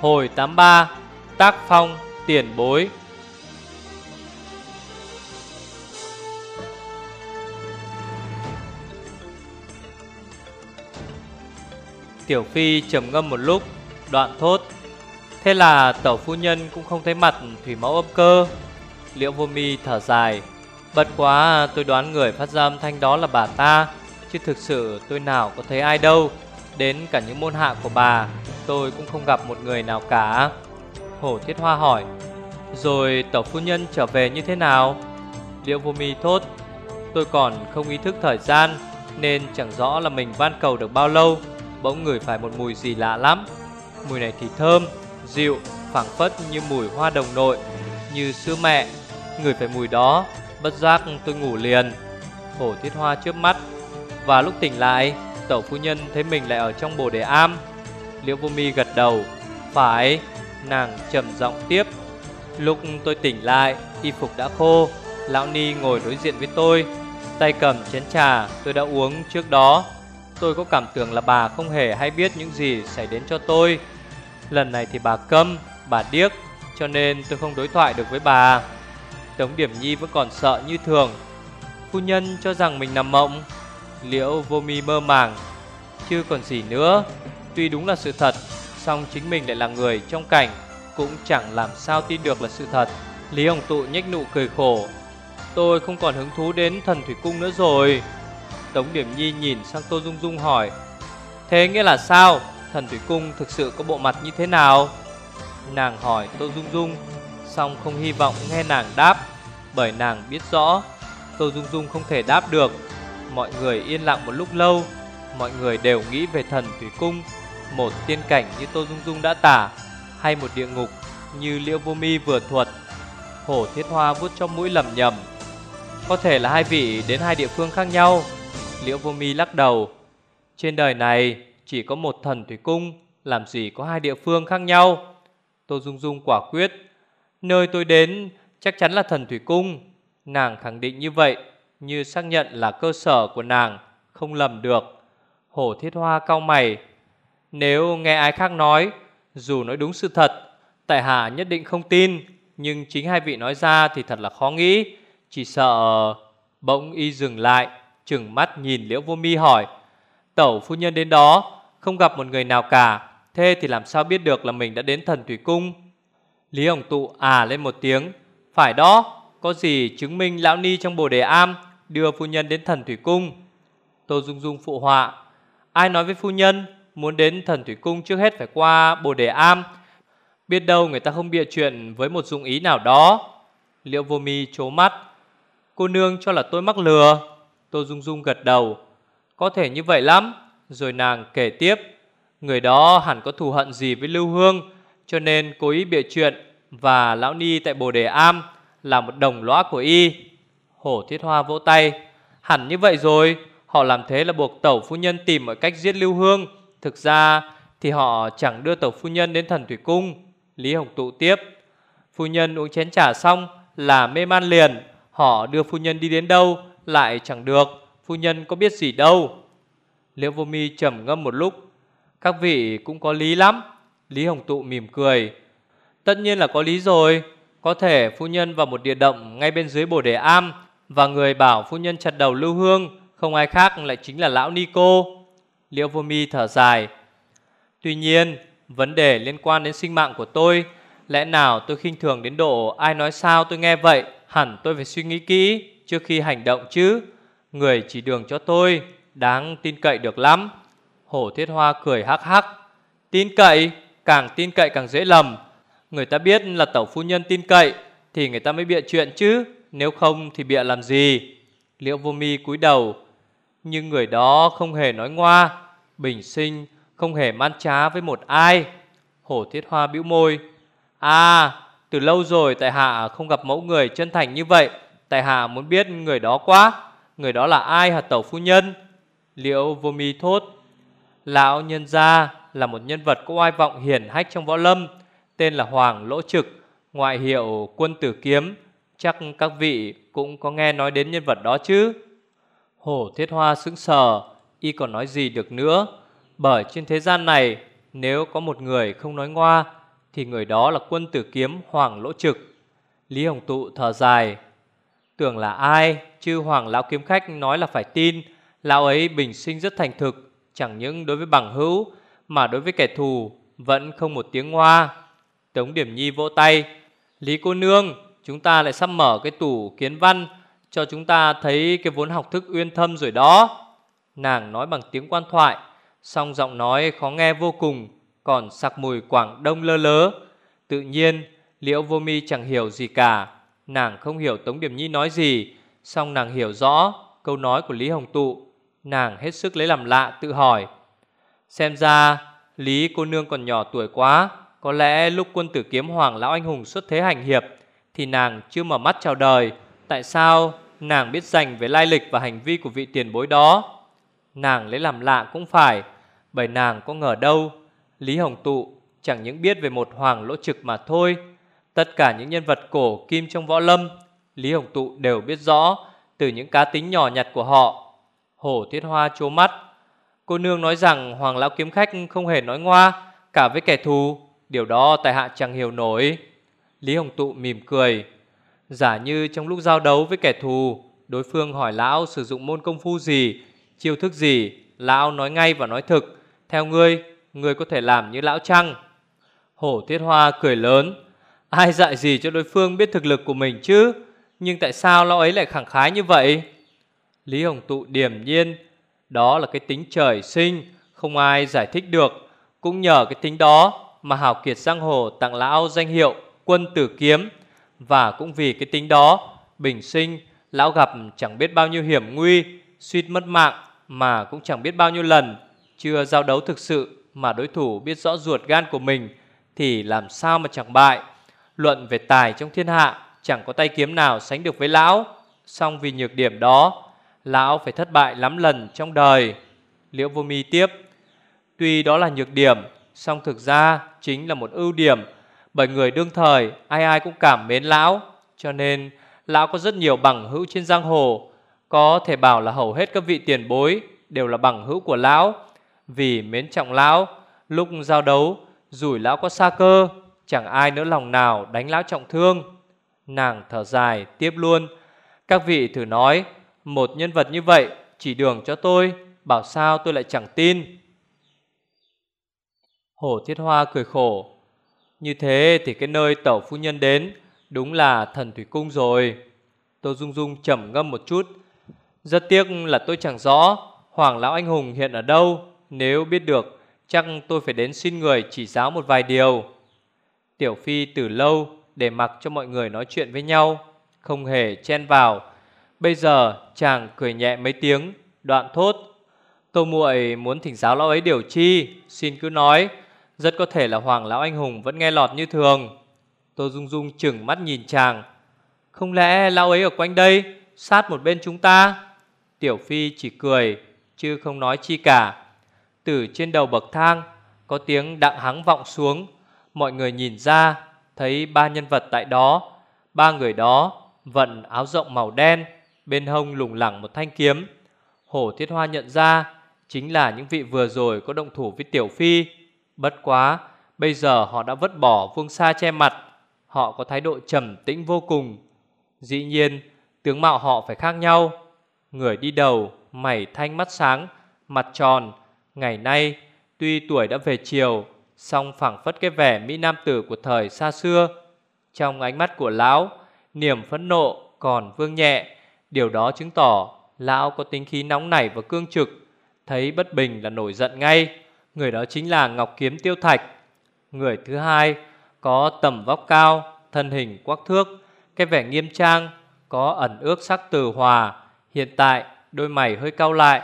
Hồi 83 Tác phong, tiền bối. Tiểu Phi trầm ngâm một lúc, Đoạn thốt. Thế là tẩu phu nhân cũng không thấy mặt Thủy mẫu âm cơ. Liễu vô mi thở dài. Bật quá tôi đoán người phát ra âm thanh đó là bà ta, Chứ thực sự tôi nào có thấy ai đâu. Đến cả những môn hạ của bà Tôi cũng không gặp một người nào cả. Hổ Thiết Hoa hỏi Rồi tổ phu nhân trở về như thế nào? Liễu vô mi thốt Tôi còn không ý thức thời gian Nên chẳng rõ là mình van cầu được bao lâu Bỗng ngửi phải một mùi gì lạ lắm. Mùi này thì thơm, dịu, phảng phất như mùi hoa đồng nội Như sữa mẹ. Ngửi phải mùi đó Bất giác tôi ngủ liền. Hổ thiết hoa trước mắt Và lúc tỉnh lại? Tẩu phu nhân thấy mình lại ở trong bồ đề am. Liễu vô mi gật đầu Phải Nàng trầm giọng tiếp. Lúc tôi tỉnh lại Y phục đã khô Lão Ni ngồi đối diện với tôi Tay cầm chén trà tôi đã uống trước đó. Tôi có cảm tưởng là bà không hề hay biết những gì xảy đến cho tôi. Lần này thì bà câm, bà điếc Cho nên tôi không đối thoại được với bà. Tống Điểm Nhi vẫn còn sợ như thường. Phu nhân cho rằng mình nằm mộng Liễu vô mi mơ màng. Chứ còn gì nữa, Tuy đúng là sự thật, song chính mình lại là người trong cảnh Cũng chẳng làm sao tin được là sự thật. Lý Hồng Tụ nhếch nụ cười khổ. Tôi không còn hứng thú đến thần thủy cung nữa rồi. Tống Điểm Nhi nhìn sang Tô Dung Dung hỏi, Thế nghĩa là sao? Thần thủy cung thực sự có bộ mặt như thế nào? Nàng hỏi Tô Dung Dung Xong không hy vọng nghe nàng đáp, Bởi nàng biết rõ Tô Dung Dung không thể đáp được. Mọi người yên lặng một lúc lâu, Mọi người đều nghĩ về thần thủy cung, Một tiên cảnh như Tô Dung Dung đã tả, Hay một địa ngục như Liễu Vô Mi vừa thuật, Hổ Thiết Hoa vuốt trong mũi lầm nhầm Có thể là hai vị đến hai địa phương khác nhau, Liễu Vô Mi lắc đầu. Trên đời này chỉ có một thần thủy cung, Làm gì có hai địa phương khác nhau? Tô Dung Dung quả quyết. Nơi tôi đến chắc chắn là thần thủy cung, Nàng khẳng định như vậy. Như xác nhận là cơ sở của nàng, Không lầm được. Hổ thiết hoa cao mày. Nếu nghe ai khác nói, Dù nói đúng sự thật, Tại hạ nhất định không tin, Nhưng chính hai vị nói ra thì thật là khó nghĩ. Chỉ sợ, Bỗng y dừng lại Trừng mắt nhìn liễu vô mi hỏi, Tẩu phu nhân đến đó, Không gặp một người nào cả, Thế thì làm sao biết được là mình đã đến thần thủy cung? Lý Hồng Tụ à lên một tiếng, Phải đó, Có gì chứng minh lão ni trong bồ đề am? Đưa phu nhân đến thần thủy cung. Tô Dung Dung phụ họa, Ai nói với phu nhân Muốn đến thần thủy cung trước hết phải qua bồ đề am? Biết đâu người ta không bịa chuyện Với một dụng ý nào đó. Liệu vô mi chố mắt, Cô nương cho là tôi mắc lừa. Tô Dung Dung gật đầu, Có thể như vậy lắm. Rồi nàng kể tiếp, Người đó hẳn có thù hận gì với Lưu Hương, Cho nên cố ý bịa chuyện Và Lão Ni tại Bồ Đề Am Là một đồng lõa của y. Hổ Thiết Hoa vỗ tay. Hẳn như vậy rồi, Họ làm thế là buộc tẩu phu nhân tìm mọi cách giết Lưu Hương. Thực ra thì họ chẳng đưa tẩu phu nhân đến thần thủy cung. Lý Hồng Tụ tiếp. Phu nhân uống chén trà xong là mê man liền. Họ đưa phu nhân đi đến đâu lại chẳng được. Phu nhân có biết gì đâu. Liễu vô mi trầm ngâm một lúc. Các vị cũng có lý lắm. Lý Hồng Tụ mỉm cười. Tất nhiên là có lý rồi. Có thể phu nhân vào một địa động ngay bên dưới bồ đề am. Và người bảo phu nhân chặt đầu lưu hương, Không ai khác lại chính là lão Nico Liễu vô mi thở dài, Tuy nhiên, Vấn đề liên quan đến sinh mạng của tôi, Lẽ nào tôi khinh thường đến độ Ai nói sao tôi nghe vậy? Hẳn tôi phải suy nghĩ kỹ trước khi hành động chứ. Người chỉ đường cho tôi, Đáng tin cậy được lắm. Hổ thiết hoa cười hắc hắc, Tin cậy, Càng tin cậy càng dễ lầm. Người ta biết là tẩu phu nhân tin cậy Thì người ta mới bịa chuyện chứ. Nếu không thì bịa làm gì? Liễu vô mi cúi đầu. Nhưng người đó không hề nói ngoa. Bình sinh, Không hề man trá với một ai. Hổ thiết hoa bĩu môi. À từ lâu rồi tại hạ không gặp mẫu người chân thành như vậy. Tại hạ muốn biết người đó quá. Người đó là ai hả tẩu phu nhân? Liễu vô mi thốt. Lão nhân gia là một nhân vật có oai vọng hiển hách trong võ lâm. Tên là Hoàng Lỗ Trực, Ngoại hiệu quân tử kiếm. Chắc các vị cũng có nghe nói đến nhân vật đó chứ? Hổ thiết hoa sững sờ, Y còn nói gì được nữa? Bởi trên thế gian này, Nếu có một người không nói ngoa, Thì người đó là quân tử kiếm Hoàng Lỗ Trực. Lý Hồng Tụ thở dài. Tưởng là ai? Chứ Hoàng Lão Kiếm Khách nói là phải tin, Lão ấy bình sinh rất thành thực, Chẳng những đối với bằng hữu, Mà đối với kẻ thù Vẫn không một tiếng ngoa. Tống Điểm Nhi vỗ tay. Lý cô nương Chúng ta lại sắp mở cái tủ kiến văn Cho chúng ta thấy cái vốn học thức uyên thâm rồi đó. Nàng nói bằng tiếng quan thoại, Song giọng nói khó nghe vô cùng, Còn sặc mùi Quảng Đông lơ lớ. Tự nhiên, Liễu vô mi chẳng hiểu gì cả. Nàng không hiểu Tống Điểm Nhi nói gì, Song nàng hiểu rõ câu nói của Lý Hồng Tụ. Nàng hết sức lấy làm lạ, tự hỏi, Xem ra Lý cô nương còn nhỏ tuổi quá, Có lẽ lúc quân tử kiếm hoàng lão anh hùng xuất thế hành hiệp thì nàng chưa mở mắt chào đời. Tại sao nàng biết dành về lai lịch và hành vi của vị tiền bối đó? Nàng lấy làm lạ cũng phải, Bởi nàng có ngờ đâu, Lý Hồng Tụ chẳng những biết về một hoàng lỗ trực mà thôi. Tất cả những nhân vật cổ kim trong võ lâm, Lý Hồng Tụ đều biết rõ Từ những cá tính nhỏ nhặt của họ. Hổ Thiết Hoa chố mắt. Cô nương nói rằng Hoàng Lão Kiếm Khách không hề nói ngoa, Cả với kẻ thù, Điều đó tại hạ chẳng hiểu nổi. Lý Hồng Tụ mỉm cười. Giả như trong lúc giao đấu với kẻ thù, Đối phương hỏi Lão sử dụng môn công phu gì, Chiêu thức gì, Lão nói ngay và nói thực, Theo ngươi Ngươi có thể làm như Lão chăng? Hổ Thiết Hoa cười lớn, Ai dạy gì cho đối phương biết thực lực của mình chứ? Nhưng tại sao Lão ấy lại khẳng khái như vậy? Lý Hồng Tụ điềm nhiên, Đó là cái tính trời sinh, Không ai giải thích được. Cũng nhờ cái tính đó Mà Hào Kiệt Giang Hồ tặng lão danh hiệu Quân Tử Kiếm. Và cũng vì cái tính đó, Bình sinh, Lão gặp chẳng biết bao nhiêu hiểm nguy, Suýt mất mạng Mà cũng chẳng biết bao nhiêu lần, Chưa giao đấu thực sự Mà đối thủ biết rõ ruột gan của mình Thì làm sao mà chẳng bại. Luận về tài trong thiên hạ, Chẳng có tay kiếm nào sánh được với lão. Song vì nhược điểm đó, Lão phải thất bại lắm lần trong đời. Liễu vô mi tiếp, Tuy đó là nhược điểm, song thực ra chính là một ưu điểm bởi người đương thời, Ai ai cũng cảm mến lão. Cho nên, lão có rất nhiều bằng hữu trên giang hồ. Có thể bảo là hầu hết các vị tiền bối Đều là bằng hữu của lão. Vì mến trọng lão, Lúc giao đấu, Rủi lão có xa cơ, Chẳng ai nỡ lòng nào đánh lão trọng thương. Nàng thở dài tiếp luôn. Các vị thử nói, một nhân vật như vậy chỉ đường cho tôi, Bảo sao tôi lại chẳng tin? Hổ Thiết Hoa cười khổ. Như thế thì cái nơi tẩu phu nhân đến Đúng là thần thủy cung rồi. Tô Dung Dung trầm ngâm một chút. Rất tiếc là tôi chẳng rõ Hoàng Lão Anh Hùng hiện ở đâu. Nếu biết được, Chắc tôi phải đến xin người chỉ giáo một vài điều. Tiểu Phi từ lâu Để mặc cho mọi người nói chuyện với nhau, Không hề chen vào. Bây giờ chàng cười nhẹ mấy tiếng, Đoạn thốt. Tô muội muốn thỉnh giáo lão ấy điều chi? Xin cứ nói. Rất có thể là hoàng lão anh hùng vẫn nghe lọt như thường. Tô Dung Dung chừng mắt nhìn chàng. Không lẽ lão ấy ở quanh đây, Sát một bên chúng ta? Tiểu Phi chỉ cười, Chứ không nói chi cả. Từ trên đầu bậc thang, Có tiếng đặng hắng vọng xuống. Mọi người nhìn ra, Thấy ba nhân vật tại đó. Ba người đó vận áo rộng màu đen, Bên hông lủng lẳng một thanh kiếm. Hổ Thiết Hoa nhận ra, Chính là những vị vừa rồi có động thủ với Tiểu Phi. Bất quá Bây giờ họ đã vứt bỏ vương xa che mặt. Họ có thái độ trầm tĩnh vô cùng. Dĩ nhiên Tướng mạo họ phải khác nhau. Người đi đầu Mày thanh mắt sáng Mặt tròn. Ngày nay Tuy tuổi đã về chiều song phảng phất cái vẻ Mỹ Nam Tử của thời xa xưa. Trong ánh mắt của lão Niềm phẫn nộ còn vương nhẹ. Điều đó chứng tỏ lão có tính khí nóng nảy và cương trực, thấy bất bình là nổi giận ngay. Người đó chính là Ngọc Kiếm Tiêu Thạch. Người thứ hai có tầm vóc cao, thân hình quắc thước, cái vẻ nghiêm trang, có ẩn ước sắc từ hòa. Hiện tại đôi mày hơi cau lại,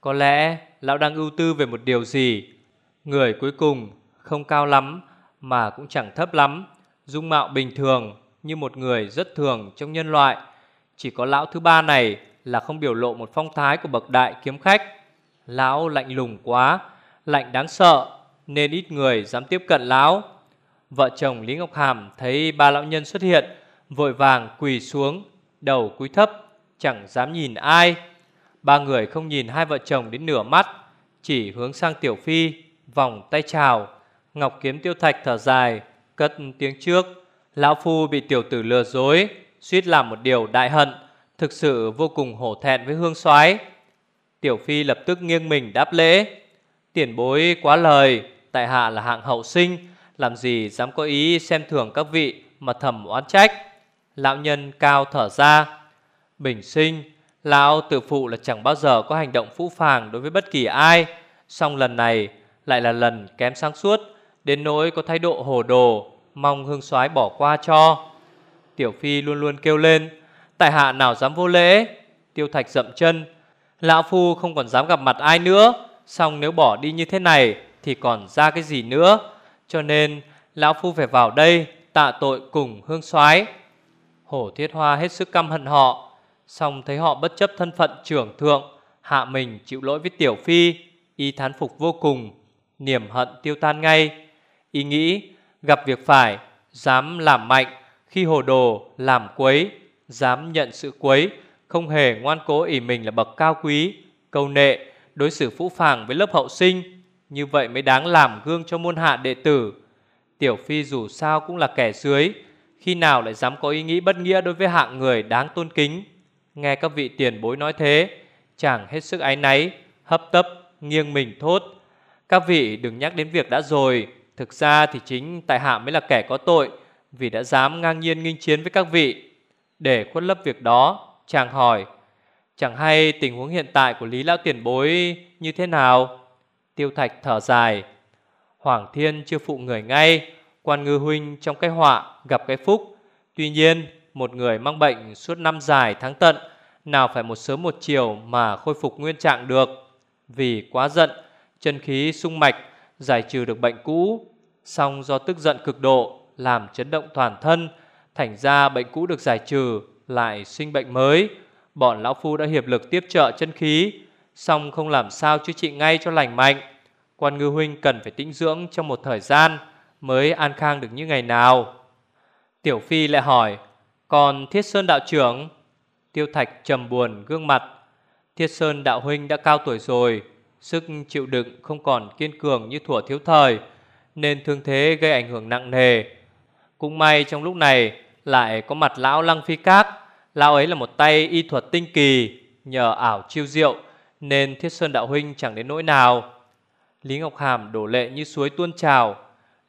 có lẽ lão đang ưu tư về một điều gì. Người cuối cùng không cao lắm mà cũng chẳng thấp lắm, dung mạo bình thường như một người rất thường trong nhân loại. Chỉ có lão thứ ba này là không biểu lộ một phong thái của bậc đại kiếm khách. Lão lạnh lùng quá, lạnh đáng sợ, nên ít người dám tiếp cận lão. Vợ chồng Lý Ngọc Hàm thấy ba lão nhân xuất hiện, vội vàng quỳ xuống, đầu cúi thấp, chẳng dám nhìn ai. Ba người không nhìn hai vợ chồng đến nửa mắt, chỉ hướng sang Tiểu Phi, vòng tay chào. Ngọc Kiếm Tiêu Thạch thở dài, Cất tiếng trước Lão Phu bị tiểu tử lừa dối Suýt làm một điều đại hận Thực sự vô cùng hổ thẹn với hương soái Tiểu Phi lập tức nghiêng mình đáp lễ Tiền bối quá lời, Tại hạ là hạng hậu sinh, Làm gì dám có ý xem thường các vị Mà thầm oán trách? Lão nhân cao thở ra. Bình sinh, Lão tự phụ là chẳng bao giờ có hành động phũ phàng Đối với bất kỳ ai, Song lần này lại là lần kém sáng suốt, Đến nỗi có thái độ hồ đồ, Mong hương soái bỏ qua cho. Tiểu Phi luôn luôn kêu lên, Tại hạ nào dám vô lễ? Tiêu thạch dậm chân, Lão Phu không còn dám gặp mặt ai nữa. Xong nếu bỏ đi như thế này Thì còn ra cái gì nữa? Cho nên, Lão Phu phải vào đây Tạ tội cùng hương soái. Hổ Thiết Hoa hết sức căm hận họ. Xong thấy họ bất chấp thân phận trưởng thượng, Hạ mình chịu lỗi với Tiểu Phi, Y thán phục vô cùng, Niềm hận tiêu tan ngay. Y nghĩ, gặp việc phải, Dám làm mạnh, Khi hồ đồ làm quấy, Dám nhận sự quấy, Không hề ngoan cố ỷ mình là bậc cao quý, Câu nệ đối xử phũ phàng với lớp hậu sinh, Như vậy mới đáng làm gương cho môn hạ đệ tử. Tiểu Phi dù sao cũng là kẻ dưới, Khi nào lại dám có ý nghĩ bất nghĩa đối với hạng người đáng tôn kính? Nghe các vị tiền bối nói thế, Chàng hết sức áy náy, Hấp tấp, nghiêng mình thốt. Các vị đừng nhắc đến việc đã rồi, Thực ra thì chính tại hạ mới là kẻ có tội, Vì đã dám ngang nhiên nghinh chiến với các vị. Để khuất lấp việc đó, Chàng hỏi Chẳng hay tình huống hiện tại của Lý Lão Tiền Bối như thế nào? Tiêu Thạch thở dài. Hoàng Thiên chưa phụ người ngay. Quan ngư huynh trong cái họa gặp cái phúc. Tuy nhiên, một người mang bệnh suốt năm dài tháng tận, Nào phải một sớm một chiều mà khôi phục nguyên trạng được. Vì quá giận, Chân khí sung mạch, Giải trừ được bệnh cũ. Xong do tức giận cực độ, Làm chấn động toàn thân, Thành ra bệnh cũ được giải trừ, Lại sinh bệnh mới. Bọn lão phu đã hiệp lực tiếp trợ chân khí Xong không làm sao chữa trị ngay cho lành mạnh. Quan ngư huynh cần phải tĩnh dưỡng trong một thời gian Mới an khang được như ngày nào. Tiểu Phi lại hỏi, Còn Thiết Sơn đạo trưởng? Tiêu Thạch trầm buồn gương mặt, Thiết Sơn đạo huynh đã cao tuổi rồi, Sức chịu đựng không còn kiên cường như thuở thiếu thời, Nên thương thế gây ảnh hưởng nặng nề. Cũng may trong lúc này Lại có mặt lão Lăng Phi Các. Lão ấy là một tay y thuật tinh kỳ Nhờ ảo chiêu diệu, Nên Thiết Sơn đạo huynh chẳng đến nỗi nào. Lý Ngọc Hàm đổ lệ như suối tuôn trào.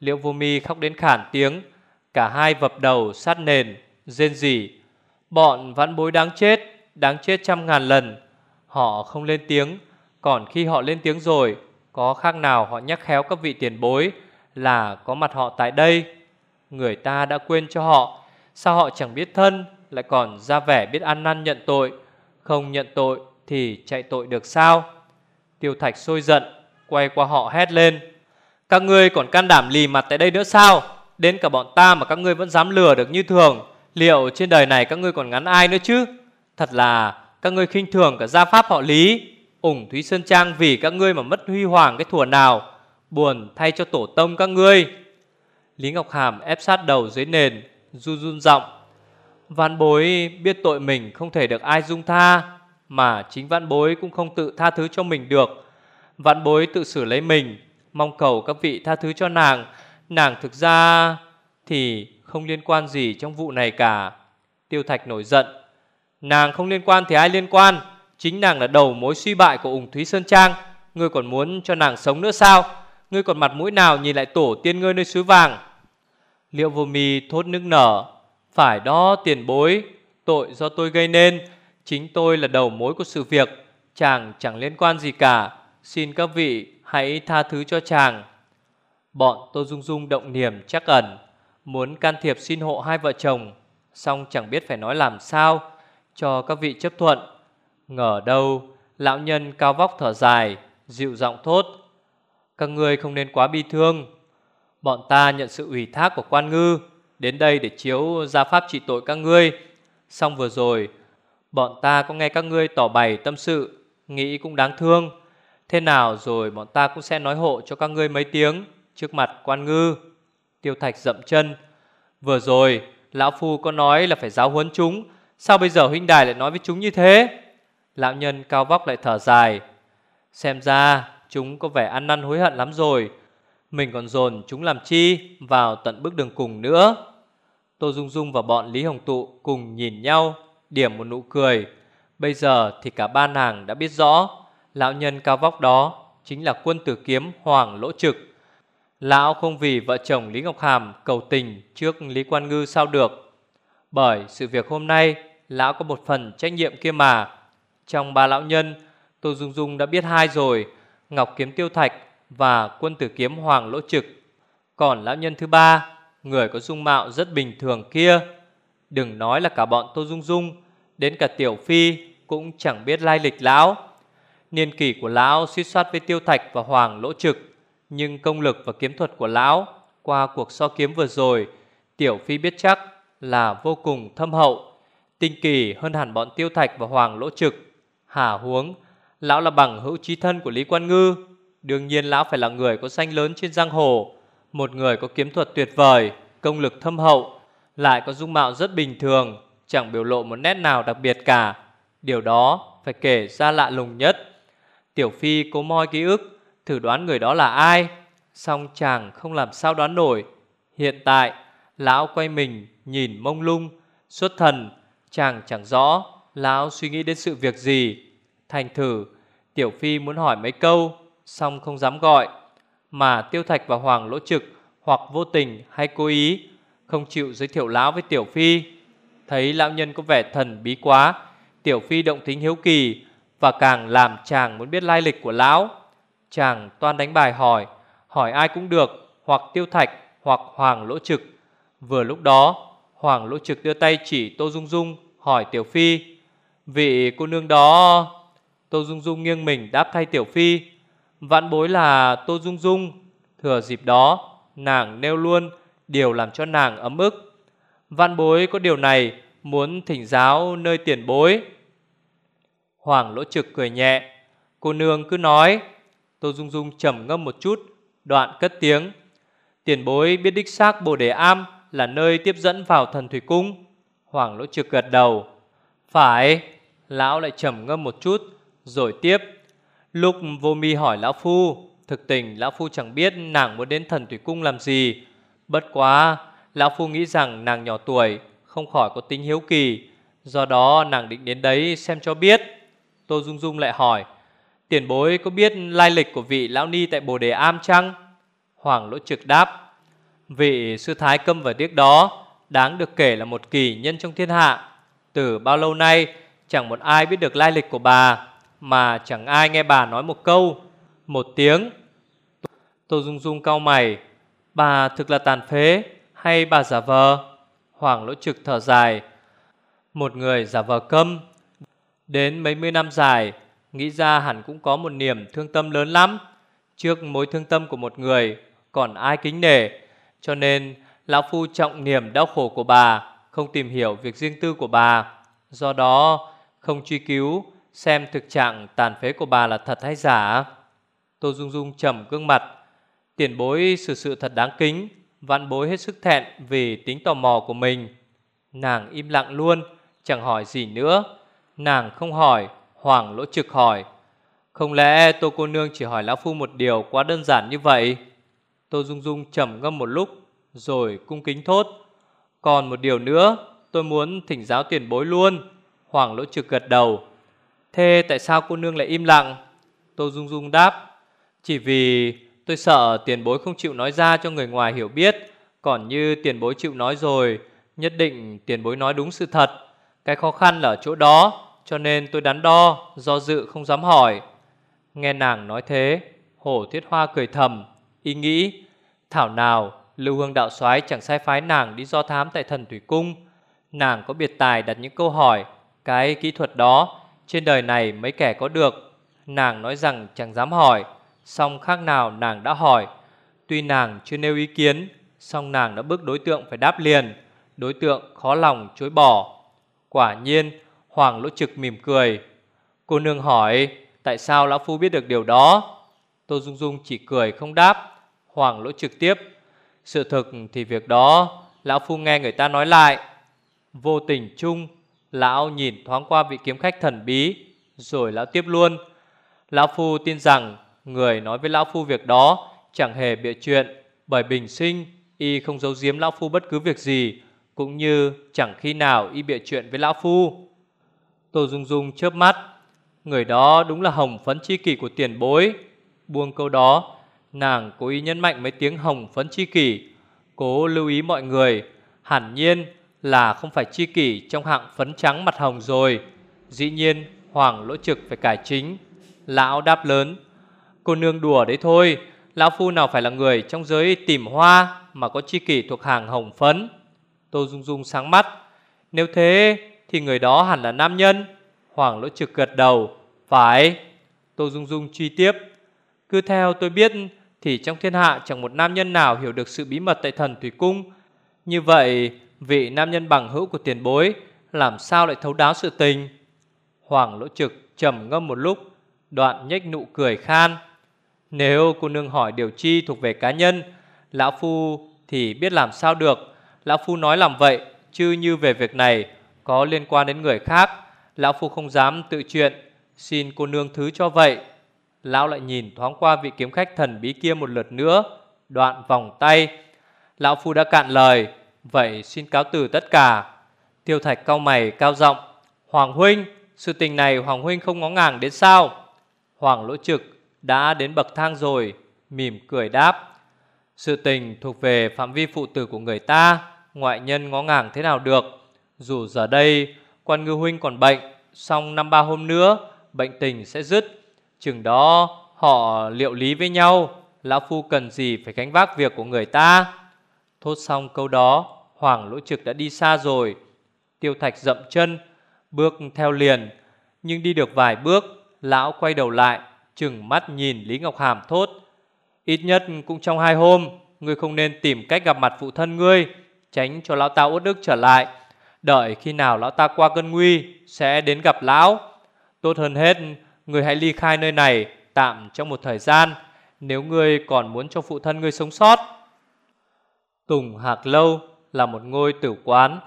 Liễu vô mi khóc đến khản tiếng, Cả hai vập đầu sát nền, Rên rỉ. Bọn vãn bối đáng chết Đáng chết trăm ngàn lần. Họ không lên tiếng, Còn khi họ lên tiếng rồi, Có khác nào họ nhắc khéo các vị tiền bối Là có mặt họ tại đây? Người ta đã quên cho họ, Sao họ chẳng biết thân? Lại còn ra vẻ biết ăn năn nhận tội, Không nhận tội thì chạy tội được sao? Tiêu Thạch sôi giận, Quay qua họ hét lên. Các ngươi còn can đảm lì mặt tại đây nữa sao? Đến cả bọn ta mà các ngươi vẫn dám lừa được như thường, Liệu trên đời này các ngươi còn ngắn ai nữa chứ? Thật là, các ngươi khinh thường cả gia pháp họ lý. Ủng Thúy Sơn Trang vì các ngươi mà mất huy hoàng cái thùa nào, Buồn thay cho tổ tông các ngươi. Lý Ngọc Hàm ép sát đầu dưới nền, Run run giọng. Văn bối biết tội mình không thể được ai dung tha, Mà chính văn bối cũng không tự tha thứ cho mình được. Văn bối tự xử lấy mình, Mong cầu các vị tha thứ cho nàng. Nàng thực ra thì không liên quan gì trong vụ này cả. Tiêu Thạch nổi giận. Nàng không liên quan thì ai liên quan? Chính nàng là đầu mối suy bại của ủng Thúy Sơn Trang. Ngươi còn muốn cho nàng sống nữa sao? Ngươi còn mặt mũi nào nhìn lại tổ tiên ngươi nơi suối vàng? Liệu vô mi thốt nước nở. Phải đó, tiền bối, Tội do tôi gây nên. Chính tôi là đầu mối của sự việc. Chàng chẳng liên quan gì cả. Xin các vị hãy tha thứ cho chàng. Bọn Tô Dung Dung động niềm chắc ẩn. Muốn can thiệp xin hộ hai vợ chồng. Xong chẳng biết phải nói làm sao. Cho các vị chấp thuận. Ngờ đâu, Lão nhân cao vóc thở dài, Dịu giọng thốt. Các ngươi không nên quá bi thương. Bọn ta nhận sự ủy thác của quan ngư. Đến đây để chiếu gia pháp trị tội các ngươi. Xong vừa rồi, Bọn ta có nghe các ngươi tỏ bày tâm sự, Nghĩ cũng đáng thương. Thế nào rồi bọn ta cũng sẽ nói hộ cho các ngươi mấy tiếng Trước mặt quan ngư. Tiêu thạch dậm chân. Vừa rồi, lão phu có nói là phải giáo huấn chúng. Sao bây giờ huynh đài lại nói với chúng như thế? Lão nhân cao vóc lại thở dài. Xem ra, chúng có vẻ ăn năn hối hận lắm rồi. Mình còn dồn chúng làm chi Vào tận bước đường cùng nữa. Tô Dung Dung và bọn Lý Hồng Tụ Cùng nhìn nhau, Điểm một nụ cười. Bây giờ thì cả ba nàng đã biết rõ, Lão nhân cao vóc đó Chính là quân tử kiếm Hoàng Lỗ Trực. Lão không vì vợ chồng Lý Ngọc Hàm cầu tình trước Lý Quan Ngư sao được. Bởi sự việc hôm nay, Lão có một phần trách nhiệm kia mà. Trong ba lão nhân Tô Dung Dung đã biết hai rồi, Ngọc Kiếm Tiêu Thạch Và quân tử kiếm Hoàng Lỗ Trực. Còn lão nhân thứ ba Người có dung mạo rất bình thường kia, Đừng nói là cả bọn Tô Dung Dung, Đến cả Tiểu Phi Cũng chẳng biết lai lịch lão. Niên kỷ của lão suýt soát với Tiêu Thạch và Hoàng Lỗ Trực, Nhưng công lực và kiếm thuật của lão Qua cuộc so kiếm vừa rồi, Tiểu Phi biết chắc là vô cùng thâm hậu. Tinh kỳ hơn hẳn bọn Tiêu Thạch và Hoàng Lỗ Trực. Hà huống, Lão là bằng hữu trí thân của Lý Quan Ngư. Đương nhiên lão phải là người có danh lớn trên giang hồ. Một người có kiếm thuật tuyệt vời, Công lực thâm hậu, Lại có dung mạo rất bình thường, Chẳng biểu lộ một nét nào đặc biệt cả. Điều đó phải kể ra lạ lùng nhất. Tiểu Phi cố moi ký ức, Thử đoán người đó là ai. Song chàng không làm sao đoán nổi. Hiện tại, Lão quay mình, nhìn mông lung, Xuất thần. Chàng chẳng rõ Lão suy nghĩ đến sự việc gì. Thành thử, Tiểu Phi muốn hỏi mấy câu, song không dám gọi. Mà Tiêu Thạch và Hoàng Lỗ Trực Hoặc vô tình hay cố ý Không chịu giới thiệu lão với Tiểu Phi. Thấy lão nhân có vẻ thần bí quá, Tiểu Phi động tính hiếu kỳ Và càng làm chàng muốn biết lai lịch của lão. Chàng toan đánh bài hỏi Hỏi ai cũng được, Hoặc Tiêu Thạch hoặc Hoàng Lỗ Trực. Vừa lúc đó, Hoàng Lỗ Trực đưa tay chỉ Tô Dung Dung, Hỏi Tiểu Phi, Vị cô nương đó? Tô Dung Dung nghiêng mình đáp thay Tiểu Phi Vạn bối là Tô Dung Dung, Thừa dịp đó, Nàng nêu luôn Điều làm cho nàng ấm ức. Vạn bối có điều này Muốn thỉnh giáo nơi tiền bối. Hoàng lỗ trực cười nhẹ. Cô nương cứ nói. Tô Dung Dung trầm ngâm một chút, Đoạn cất tiếng. Tiền bối biết đích xác Bồ Đề Am Là nơi tiếp dẫn vào thần Thủy Cung. Hoàng lỗ trực gật đầu. Phải, Lão lại trầm ngâm một chút, rồi tiếp. Lúc vô mi hỏi Lão Phu, Thực tình Lão Phu chẳng biết nàng muốn đến thần thủy cung làm gì. Bất quá, Lão Phu nghĩ rằng nàng nhỏ tuổi, Không khỏi có tính hiếu kỳ. Do đó nàng định đến đấy xem cho biết. Tô Dung Dung lại hỏi, Tiền bối có biết lai lịch của vị Lão Ni tại Bồ Đề Am chăng? Hoàng Lỗ Trực đáp, Vị sư thái câm và điếc đó, Đáng được kể là một kỳ nhân trong thiên hạ. Từ bao lâu nay, Chẳng một ai biết được lai lịch của bà mà chẳng ai nghe bà nói một câu, một tiếng. Tô Dung Dung cau mày, bà thực là tàn phế hay bà giả vờ? Hoàng Lỗ Trực thở dài, một người giả vờ câm, đến mấy mươi năm dài, nghĩ ra hẳn cũng có một niềm thương tâm lớn lắm. Trước mối thương tâm của một người, còn ai kính nể, cho nên Lão Phu trọng niềm đau khổ của bà, không tìm hiểu việc riêng tư của bà. Do đó, không truy cứu Xem thực trạng tàn phế của bà là thật hay giả. Tô Dung Dung trầm gương mặt. Tiền bối sự sự thật đáng kính, Vạn bối hết sức thẹn Vì tính tò mò của mình. Nàng im lặng luôn, Chẳng hỏi gì nữa. Nàng không hỏi Hoàng lỗ trực hỏi. Không lẽ Tô cô nương chỉ hỏi Lão Phu một điều quá đơn giản như vậy? Tô Dung Dung trầm ngâm một lúc, Rồi cung kính thốt. Còn một điều nữa, Tôi muốn thỉnh giáo tiền bối luôn. Hoàng lỗ trực gật đầu. Thế tại sao cô nương lại im lặng? Tô Dung Dung đáp, Chỉ vì tôi sợ tiền bối không chịu nói ra cho người ngoài hiểu biết. Còn như tiền bối chịu nói rồi, Nhất định tiền bối nói đúng sự thật. Cái khó khăn là ở chỗ đó, Cho nên tôi đắn đo, Do dự không dám hỏi. Nghe nàng nói thế Hổ Thiết Hoa cười thầm, Ý nghĩ, Thảo nào, Lưu Hương Đạo soái chẳng sai phái nàng đi do thám tại thần Thủy Cung. Nàng có biệt tài đặt những câu hỏi, Cái kỹ thuật đó trên đời này mấy kẻ có được, Nàng nói rằng chẳng dám hỏi Xong khác nào nàng đã hỏi. Tuy nàng chưa nêu ý kiến Xong nàng đã bước đối tượng phải đáp liền, Đối tượng khó lòng chối bỏ. Quả nhiên, Hoàng lỗ trực mỉm cười. Cô nương hỏi, Tại sao Lão Phu biết được điều đó? Tô Dung Dung chỉ cười không đáp. Hoàng lỗ trực tiếp, Sự thực thì việc đó, Lão Phu nghe người ta nói lại. Vô tình chung Lão nhìn thoáng qua vị kiếm khách thần bí, Rồi lão tiếp luôn. Lão Phu tin rằng Người nói với Lão Phu việc đó chẳng hề bịa chuyện, Bởi bình sinh y không giấu giếm Lão Phu bất cứ việc gì, Cũng như chẳng khi nào y bịa chuyện với Lão Phu. Tô Dung Dung chớp mắt. Người đó đúng là hồng phấn chi kỷ của tiền bối. Buông câu đó, Nàng cố ý nhấn mạnh mấy tiếng hồng phấn chi kỷ, Cố lưu ý mọi người. Hẳn nhiên là không phải chi kỷ trong hạng phấn trắng mặt hồng rồi. Dĩ nhiên, Hoàng lỗ trực phải cải chính. Lão đáp lớn, Cô nương đùa đấy thôi, Lão Phu nào phải là người trong giới tìm hoa Mà có chi kỷ thuộc hàng hồng phấn. Tô Dung Dung sáng mắt, Nếu thế thì người đó hẳn là nam nhân. Hoàng lỗ trực gật đầu, Phải. Tô Dung Dung truy tiếp, Cứ theo tôi biết Thì trong thiên hạ chẳng một nam nhân nào hiểu được sự bí mật tại thần Thủy Cung. Như vậy vị nam nhân bằng hữu của tiền bối, Làm sao lại thấu đáo sự tình? Hoàng lỗ trực trầm ngâm một lúc, Đoạn nhếch nụ cười khan, Nếu cô nương hỏi điều chi thuộc về cá nhân, Lão Phu thì biết làm sao được. Lão Phu nói làm vậy, Chứ như về việc này Có liên quan đến người khác, Lão Phu không dám tự chuyện. Xin cô nương thứ cho vậy. Lão lại nhìn thoáng qua vị kiếm khách thần bí kia một lượt nữa, Đoạn vòng tay. Lão Phu đã cạn lời Vậy xin cáo từ tất cả. Tiêu thạch cao mày, cao giọng, Hoàng Huynh, Sự tình này Hoàng Huynh không ngó ngàng đến sao? Hoàng Lỗ Trực đã đến bậc thang rồi, Mỉm cười đáp, Sự tình thuộc về phạm vi phụ tử của người ta, Ngoại nhân ngó ngàng thế nào được? Dù giờ đây, Quan ngư huynh còn bệnh, Xong năm ba hôm nữa, Bệnh tình sẽ dứt. Chừng đó, họ liệu lý với nhau, Lão Phu cần gì phải gánh vác việc của người ta? Thốt xong câu đó Hoàng lỗ trực đã đi xa rồi. Tiêu thạch dậm chân, Bước theo liền, Nhưng đi được vài bước, Lão quay đầu lại, Chừng mắt nhìn Lý Ngọc Hàm thốt, Ít nhất cũng trong hai hôm, Ngươi không nên tìm cách gặp mặt phụ thân ngươi, Tránh cho lão ta uất đức trở lại. Đợi khi nào lão ta qua cơn nguy, Sẽ đến gặp lão. Tốt hơn hết, Ngươi hãy ly khai nơi này, Tạm trong một thời gian. Nếu ngươi còn muốn cho phụ thân ngươi sống sót Tùng Hạc Lâu là một ngôi tử quán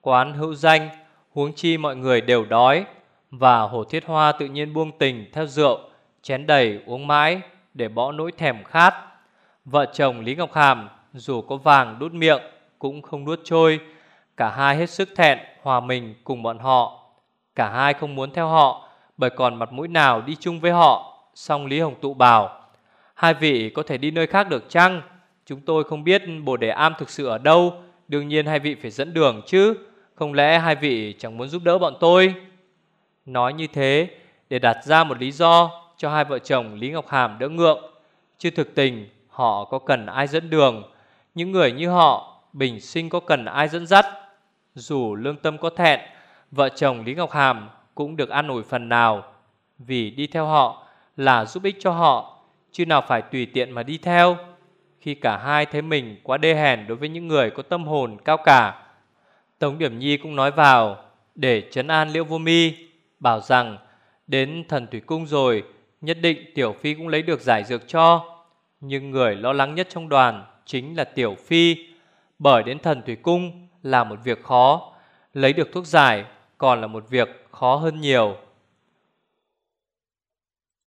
Quán hữu danh, Huống chi mọi người đều đói, Và Hồ Thiết Hoa tự nhiên buông tình theo rượu, Chén đầy uống mãi Để bỏ nỗi thèm khát. Vợ chồng Lý Ngọc Hàm Dù có vàng đút miệng Cũng không nuốt trôi, Cả hai hết sức thẹn, hòa mình cùng bọn họ. Cả hai không muốn theo họ, Bởi còn mặt mũi nào đi chung với họ, Song Lý Hồng Tụ bảo, Hai vị có thể đi nơi khác được chăng? Chúng tôi không biết Bồ Đề Am thực sự ở đâu. Đương nhiên hai vị phải dẫn đường chứ. Không lẽ hai vị chẳng muốn giúp đỡ bọn tôi? Nói như thế, Để đặt ra một lý do Cho hai vợ chồng Lý Ngọc Hàm đỡ ngượng. Chứ thực tình, họ có cần ai dẫn đường? Những người như họ, Bình sinh có cần ai dẫn dắt? Dù lương tâm có thẹn, Vợ chồng Lý Ngọc Hàm Cũng được an ủi phần nào. Vì đi theo họ là giúp ích cho họ, Chứ nào phải tùy tiện mà đi theo. Khi cả hai thấy mình quá đê hèn Đối với những người có tâm hồn cao cả. Tống Điểm Nhi cũng nói vào, Để trấn an Liễu Vô Mi, Bảo rằng đến thần Thủy Cung rồi, Nhất định Tiểu Phi cũng lấy được giải dược cho. Nhưng người lo lắng nhất trong đoàn Chính là Tiểu Phi, Bởi đến thần Thủy Cung là một việc khó, Lấy được thuốc giải còn là một việc khó hơn nhiều.